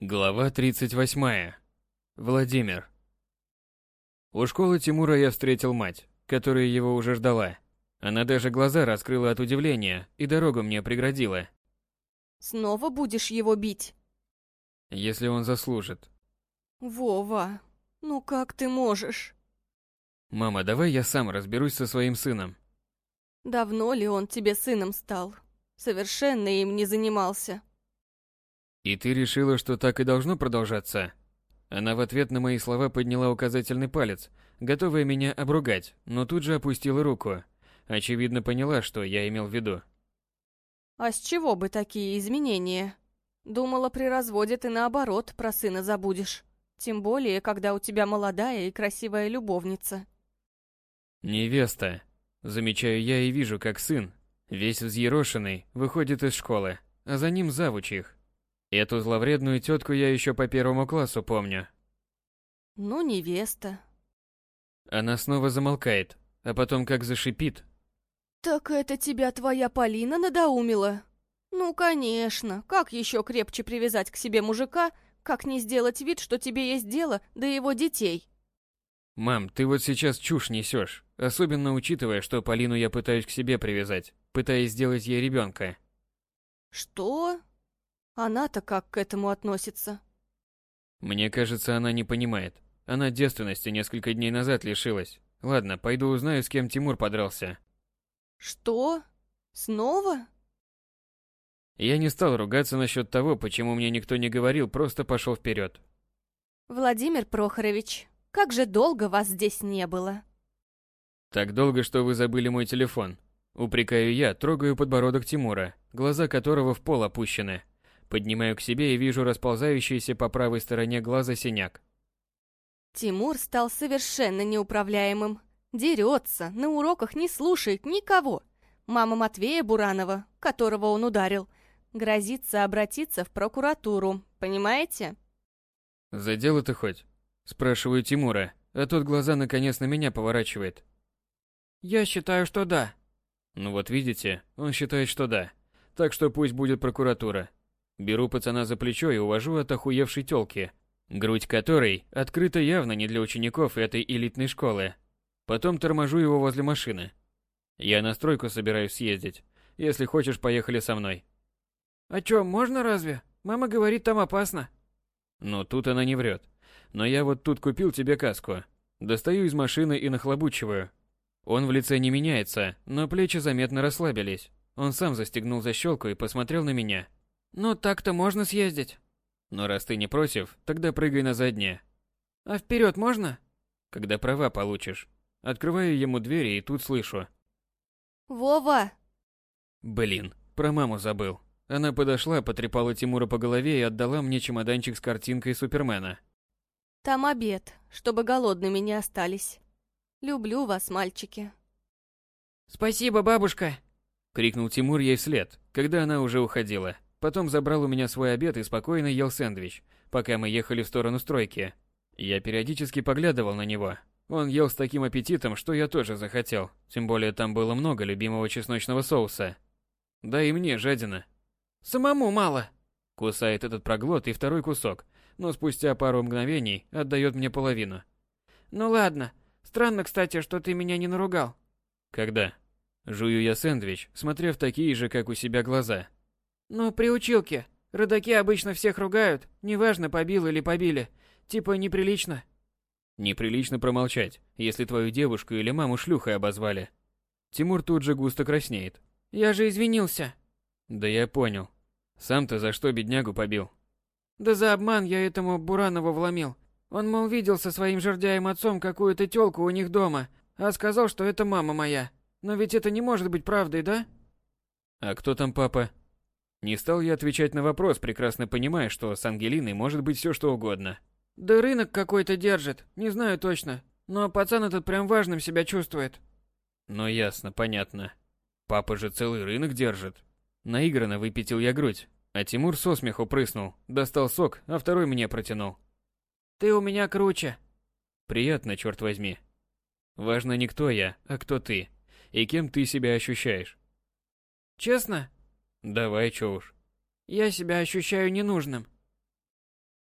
Глава 38. Владимир. У школы Тимура я встретил мать, которая его уже ждала. Она даже глаза раскрыла от удивления и дорогу мне преградила. Снова будешь его бить? Если он заслужит. Вова, ну как ты можешь? Мама, давай я сам разберусь со своим сыном. Давно ли он тебе сыном стал? Совершенно им не занимался. И ты решила, что так и должно продолжаться? Она в ответ на мои слова подняла указательный палец, готовая меня обругать, но тут же опустила руку. Очевидно поняла, что я имел в виду. А с чего бы такие изменения? Думала, при разводе ты наоборот про сына забудешь. Тем более, когда у тебя молодая и красивая любовница. Невеста. Замечаю я и вижу, как сын, весь взъерошенный, выходит из школы, а за ним завуч их. Эту зловредную тетку я еще по первому классу помню. Ну, невеста. Она снова замолкает, а потом как зашипит. Так это тебя твоя Полина надоумила? Ну, конечно. Как еще крепче привязать к себе мужика, как не сделать вид, что тебе есть дело до его детей? Мам, ты вот сейчас чушь несешь, особенно учитывая, что Полину я пытаюсь к себе привязать, пытаясь сделать ей ребенка. Что? Она-то как к этому относится? Мне кажется, она не понимает. Она девственности несколько дней назад лишилась. Ладно, пойду узнаю, с кем Тимур подрался. Что? Снова? Я не стал ругаться насчет того, почему мне никто не говорил, просто пошел вперед. Владимир Прохорович, как же долго вас здесь не было? Так долго, что вы забыли мой телефон. Упрекаю я, трогаю подбородок Тимура, глаза которого в пол опущены. Поднимаю к себе и вижу расползающийся по правой стороне глаза синяк. Тимур стал совершенно неуправляемым. Дерется, на уроках не слушает никого. Мама Матвея Буранова, которого он ударил, грозится обратиться в прокуратуру, понимаете? «За дело-то хоть?» Спрашиваю Тимура, а тот глаза наконец на меня поворачивает. «Я считаю, что да». Ну вот видите, он считает, что да. Так что пусть будет прокуратура. Беру пацана за плечо и увожу от охуевшей тёлки, грудь которой открыта явно не для учеников этой элитной школы. Потом торможу его возле машины. Я на стройку собираюсь съездить. Если хочешь, поехали со мной. А чё, можно разве? Мама говорит, там опасно. Ну, тут она не врет. Но я вот тут купил тебе каску. Достаю из машины и нахлобучиваю. Он в лице не меняется, но плечи заметно расслабились. Он сам застегнул защелку и посмотрел на меня. Ну, так-то можно съездить. Но раз ты не против, тогда прыгай на заднее. А вперед можно? Когда права получишь. Открываю ему двери и тут слышу. Вова! Блин, про маму забыл. Она подошла, потрепала Тимура по голове и отдала мне чемоданчик с картинкой Супермена. Там обед, чтобы голодными не остались. Люблю вас, мальчики. Спасибо, бабушка! Крикнул Тимур ей вслед, когда она уже уходила. Потом забрал у меня свой обед и спокойно ел сэндвич, пока мы ехали в сторону стройки. Я периодически поглядывал на него. Он ел с таким аппетитом, что я тоже захотел. Тем более там было много любимого чесночного соуса. Да и мне жадина. Самому мало. Кусает этот проглот и второй кусок, но спустя пару мгновений отдает мне половину. Ну ладно. Странно, кстати, что ты меня не наругал. Когда? Жую я сэндвич, смотря в такие же, как у себя, глаза. Ну, при училке. Родаки обычно всех ругают, неважно, побил или побили. Типа неприлично. Неприлично промолчать, если твою девушку или маму шлюхой обозвали. Тимур тут же густо краснеет. Я же извинился. Да я понял. Сам-то за что беднягу побил? Да за обман я этому Буранову вломил. Он, мол, видел со своим жердяем отцом какую-то тёлку у них дома, а сказал, что это мама моя. Но ведь это не может быть правдой, да? А кто там папа? Не стал я отвечать на вопрос, прекрасно понимая, что с Ангелиной может быть все что угодно. Да рынок какой-то держит, не знаю точно. Но пацан этот прям важным себя чувствует. Ну ясно, понятно. Папа же целый рынок держит. Наигранно выпятил я грудь, а Тимур со смеху прыснул, достал сок, а второй мне протянул. Ты у меня круче. Приятно, черт возьми. Важно не кто я, а кто ты. И кем ты себя ощущаешь. Честно? Давай, чё уж. Я себя ощущаю ненужным.